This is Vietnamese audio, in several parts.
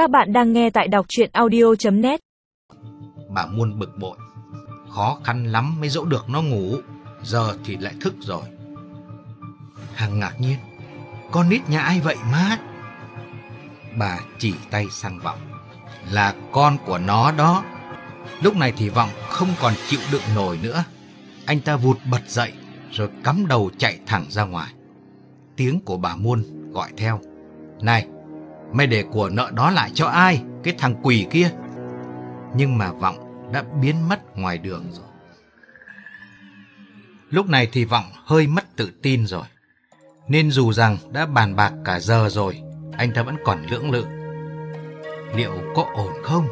Các bạn đang nghe tại đọc chuyện audio.net Bà Muôn bực bội. Khó khăn lắm mới dỗ được nó ngủ, giờ thì lại thức rồi. Hằng ngạc nhiên, con nít nhà ai vậy má? Bà chỉ tay sang Vọng. Là con của nó đó. Lúc này thì Vọng không còn chịu đựng nổi nữa. Anh ta vụt bật dậy rồi cắm đầu chạy thẳng ra ngoài. Tiếng của bà Muôn gọi theo. Này, mày để của nợ đó lại cho ai? Cái thằng quỷ kia. Nhưng mà Vọng đã biến mất ngoài đường rồi. Lúc này thì Vọng hơi mất tự tin rồi. Nên dù rằng đã bàn bạc cả giờ rồi, anh ta vẫn còn lưỡng lự. Liệu có ổn không?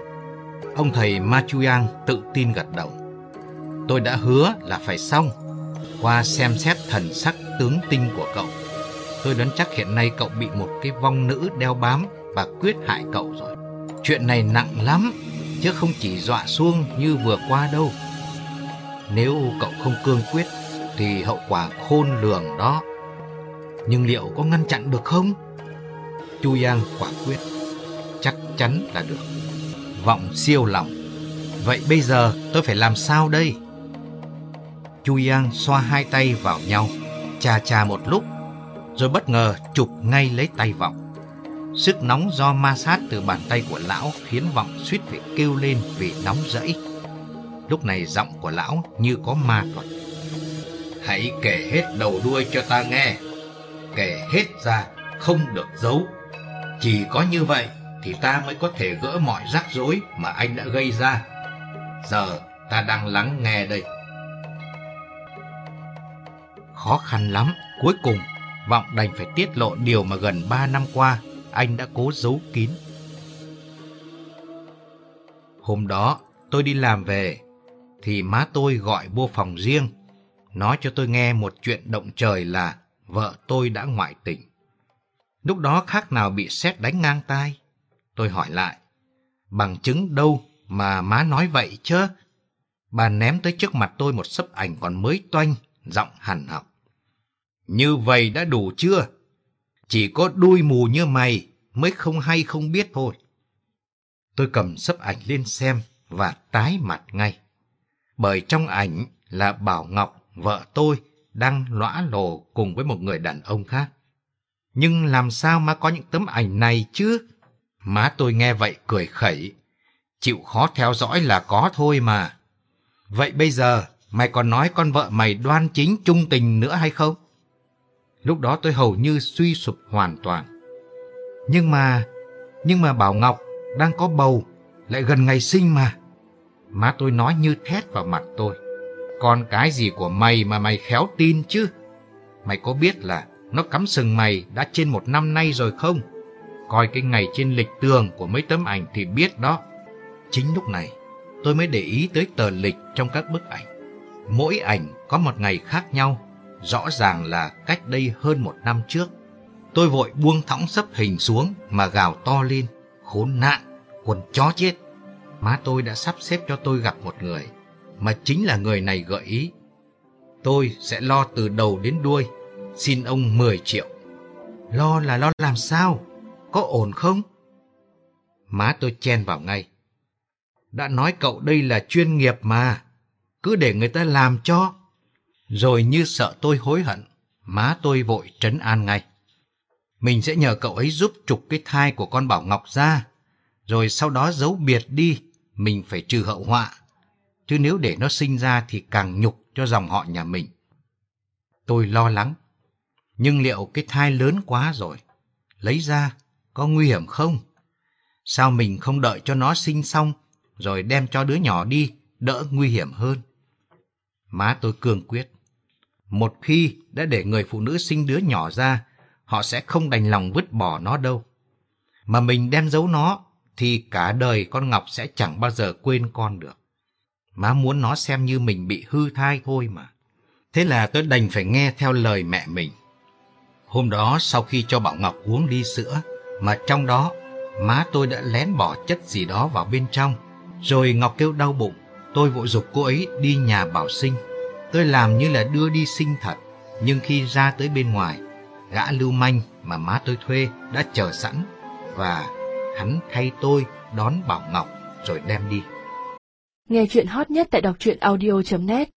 Ông thầy Ma Chu Yang tự tin gật đầu. Tôi đã hứa là phải xong. Qua xem xét thần sắc tướng tinh của cậu, tôi đoán chắc hiện nay cậu bị một cái vong nữ đeo bám và quyết hại cậu rồi. Chuyện này nặng lắm, chứ không chỉ dọa xuông như vừa qua đâu. Nếu cậu không cương quyết thì hậu quả khôn lường đó. Nhưng liệu có ngăn chặn được không? Chu Yang quả quyết, chắc chắn là được. Vọng siêu lòng. Vậy bây giờ tôi phải làm sao đây? Chu Yang xoa hai tay vào nhau, chà chà một lúc, rồi bất ngờ chụp ngay lấy tay Vọng. Sức nóng do ma sát từ bàn tay của lão khiến Vọng suýt phải kêu lên vì nóng rẫy. Lúc này giọng của lão như có ma thuật. Hãy kể hết đầu đuôi cho ta nghe. Kể hết ra, không được giấu. Chỉ có như vậy thì ta mới có thể gỡ mọi rắc rối mà anh đã gây ra. Giờ ta đang lắng nghe đây. Khó khăn lắm, cuối cùng Vọng đành phải tiết lộ điều mà gần 3 năm qua anh đã cố giấu kín. Hôm đó tôi đi làm về thì má tôi gọi vô phòng riêng nói cho tôi nghe một chuyện động trời là vợ tôi đã ngoại tình. Lúc đó khác nào bị sét đánh ngang tai. Tôi hỏi lại, bằng chứng đâu mà má nói vậy chứ? Bà ném tới trước mặt tôi một sấp ảnh còn mới toanh, giọng hằn học. Như vậy đã đủ chưa? Chỉ có đuôi mù như mày mới không hay không biết thôi. Tôi cầm sấp ảnh lên xem và tái mặt ngay. Bởi trong ảnh là Bảo Ngọc, vợ tôi, đang lõa lồ cùng với một người đàn ông khác. Nhưng làm sao mà có những tấm ảnh này chứ? Má tôi nghe vậy cười khẩy. Chịu khó theo dõi là có thôi mà. Vậy bây giờ, mày còn nói con vợ mày đoan chính trung tình nữa hay không? Lúc đó tôi hầu như suy sụp hoàn toàn. Nhưng mà, nhưng mà Bảo Ngọc đang có bầu, lại gần ngày sinh mà. Má tôi nói như thét vào mặt tôi. Còn cái gì của mày mà mày khéo tin chứ? Mày có biết là nó cắm sừng mày đã trên một năm nay rồi không? Coi cái ngày trên lịch tường của mấy tấm ảnh thì biết đó. Chính lúc này, tôi mới để ý tới tờ lịch trong các bức ảnh. Mỗi ảnh có một ngày khác nhau, rõ ràng là cách đây hơn một năm trước. Tôi vội buông thõng sấp hình xuống mà gào to lên. Khốn nạn, quần chó chết. Má tôi đã sắp xếp cho tôi gặp một người, mà chính là người này gợi ý. Tôi sẽ lo từ đầu đến đuôi, xin ông 10 triệu. Lo là lo làm sao? Có ổn không? Má tôi chen vào ngay. Đã nói cậu đây là chuyên nghiệp mà, cứ để người ta làm cho. Rồi như sợ tôi hối hận, má tôi vội trấn an ngay. Mình sẽ nhờ cậu ấy giúp trục cái thai của con Bảo Ngọc ra, rồi sau đó giấu biệt đi, mình phải trừ hậu họa. Chứ nếu để nó sinh ra thì càng nhục cho dòng họ nhà mình. Tôi lo lắng, nhưng liệu cái thai lớn quá rồi, lấy ra có nguy hiểm không? Sao mình không đợi cho nó sinh xong rồi đem cho đứa nhỏ đi, đỡ nguy hiểm hơn? Má tôi cương quyết. Một khi đã để người phụ nữ sinh đứa nhỏ ra, họ sẽ không đành lòng vứt bỏ nó đâu. Mà mình đem giấu nó, thì cả đời con Ngọc sẽ chẳng bao giờ quên con được. Má muốn nó xem như mình bị hư thai thôi mà. Thế là tôi đành phải nghe theo lời mẹ mình. Hôm đó sau khi cho Bảo Ngọc uống ly sữa, mà trong đó má tôi đã lén bỏ chất gì đó vào bên trong. Rồi Ngọc kêu đau bụng, tôi vội dục cô ấy đi nhà bảo sinh. Tôi làm như là đưa đi sinh thật, nhưng khi ra tới bên ngoài, gã lưu manh mà má tôi thuê đã chờ sẵn và hắn thay tôi đón Bảo Ngọc rồi đem đi. Nghe chuyện hot nhất tại đọc truyện audio.net